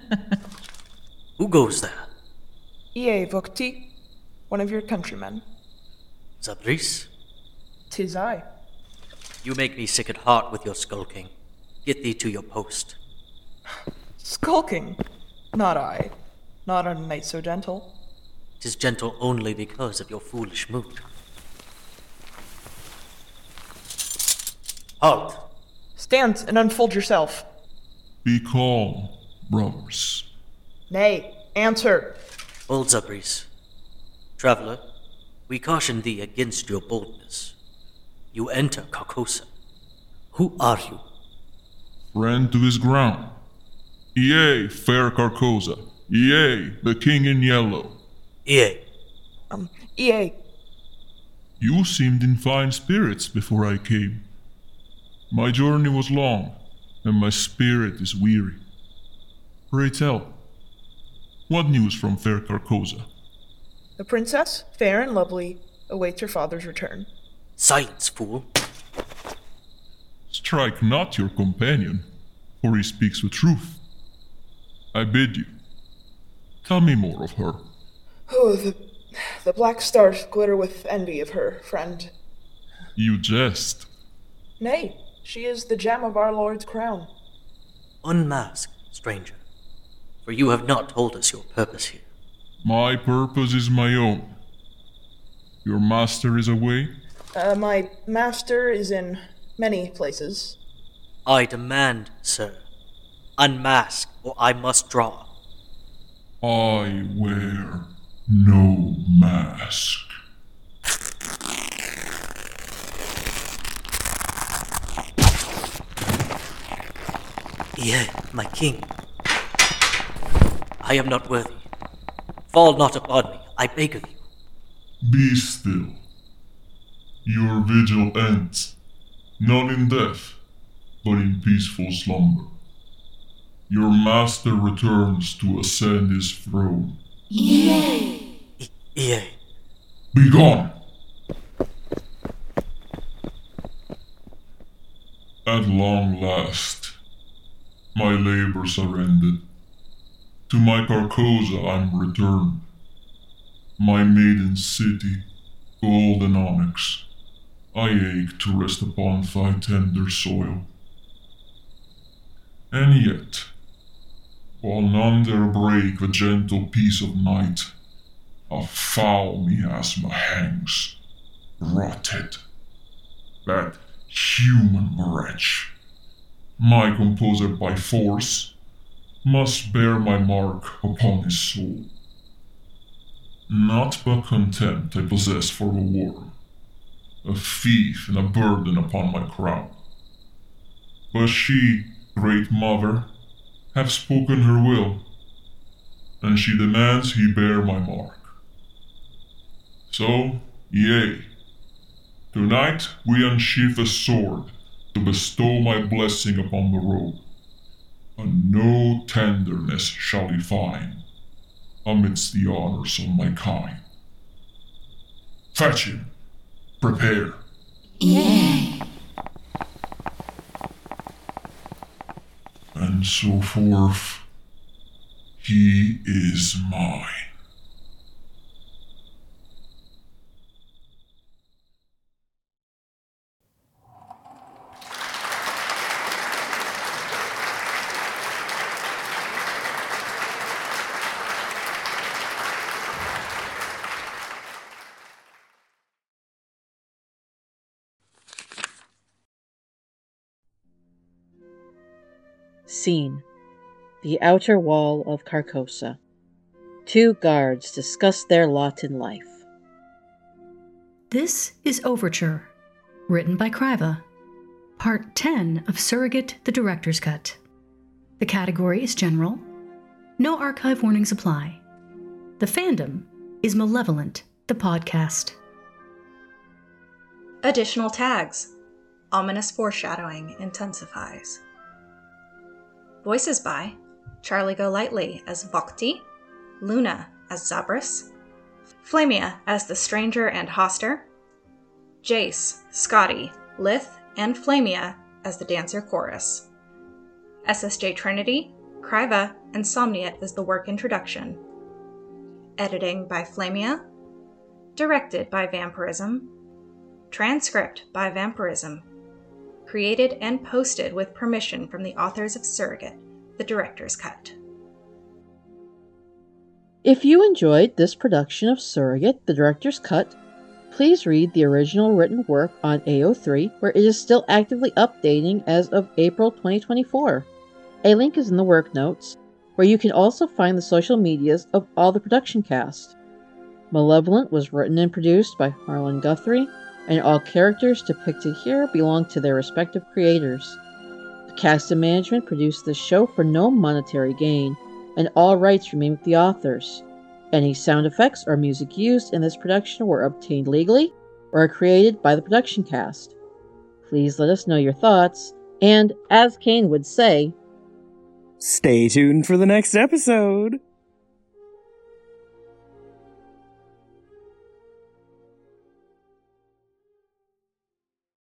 Who goes there? Ie Vokti, one of your countrymen. Zabris? Tis I. You make me sick at heart with your skulking. Get thee to your post. Skulking? Not I. Not on a night so gentle. Tis gentle only because of your foolish mood. Halt! Stand and unfold yourself. Be calm, brothers. Nay, answer. Old Zabris. Traveler, we caution thee against your boldness. You enter Carcosa. Who are you? Friend to his ground. Yea, fair Carcosa. Yea, the king in yellow. Yea. Um, Ie, You seemed in fine spirits before I came. My journey was long, and my spirit is weary. Pray tell, what news from fair Carcosa? the princess, fair and lovely, awaits her father's return. Silence, fool. Strike not your companion, for he speaks the truth. I bid you, tell me more of her. Oh, the, the black stars glitter with envy of her, friend. You jest. Nay, she is the gem of our Lord's crown. Unmask, stranger. For you have not told us your purpose here. My purpose is my own. Your master is away? Uh, my master is in many places. I demand, sir, unmask or I must draw. I wear no mask. Yea, my king. I am not worthy. Fall not upon me, I beg of you. Be still. Your vigil ends, not in death, but in peaceful slumber. Your master returns to ascend his throne. Yea. Be gone! At long last, my labors are ended. To my Carcosa I'm returned. My maiden city, gold and onyx, I ache to rest upon thy tender soil. And yet, while none dare break the gentle peace of night, a foul miasma hangs, rotted. That human wretch, my composer by force, must bear my mark upon his soul. Not but contempt I possess for a worm, a thief and a burden upon my crown. But she, great mother, hath spoken her will, and she demands he bear my mark. So, yea, tonight we unsheath a sword to bestow my blessing upon the robe, and no tenderness shall he find amidst the honors of my kind. Fetch him, prepare. And so forth. He is mine. Scene The outer wall of Carcosa. Two guards discuss their lot in life. This is Overture, written by Kriva, part 10 of Surrogate the Director's Cut. The category is General. No archive warnings apply. The fandom is Malevolent, the podcast. Additional tags. Ominous foreshadowing intensifies. Voices by Charlie Golightly as Vokti, Luna as Zabris, Flamia as the Stranger and Hoster, Jace, Scotty, Lith, and Flamia as the Dancer Chorus, SSJ Trinity, Kriva and Somniat as the work introduction. Editing by Flamia. Directed by Vampirism. Transcript by Vampirism. Created and posted with permission from the authors of Surrogate, the director's cut. If you enjoyed this production of Surrogate, the director's cut, please read the original written work on AO3, where it is still actively updating as of April 2024. A link is in the work notes, where you can also find the social medias of all the production cast. Malevolent was written and produced by Harlan Guthrie, and all characters depicted here belong to their respective creators. The cast and management produced this show for no monetary gain, and all rights remain with the authors. Any sound effects or music used in this production were obtained legally or are created by the production cast. Please let us know your thoughts, and as Kayne would say, Stay tuned for the next episode.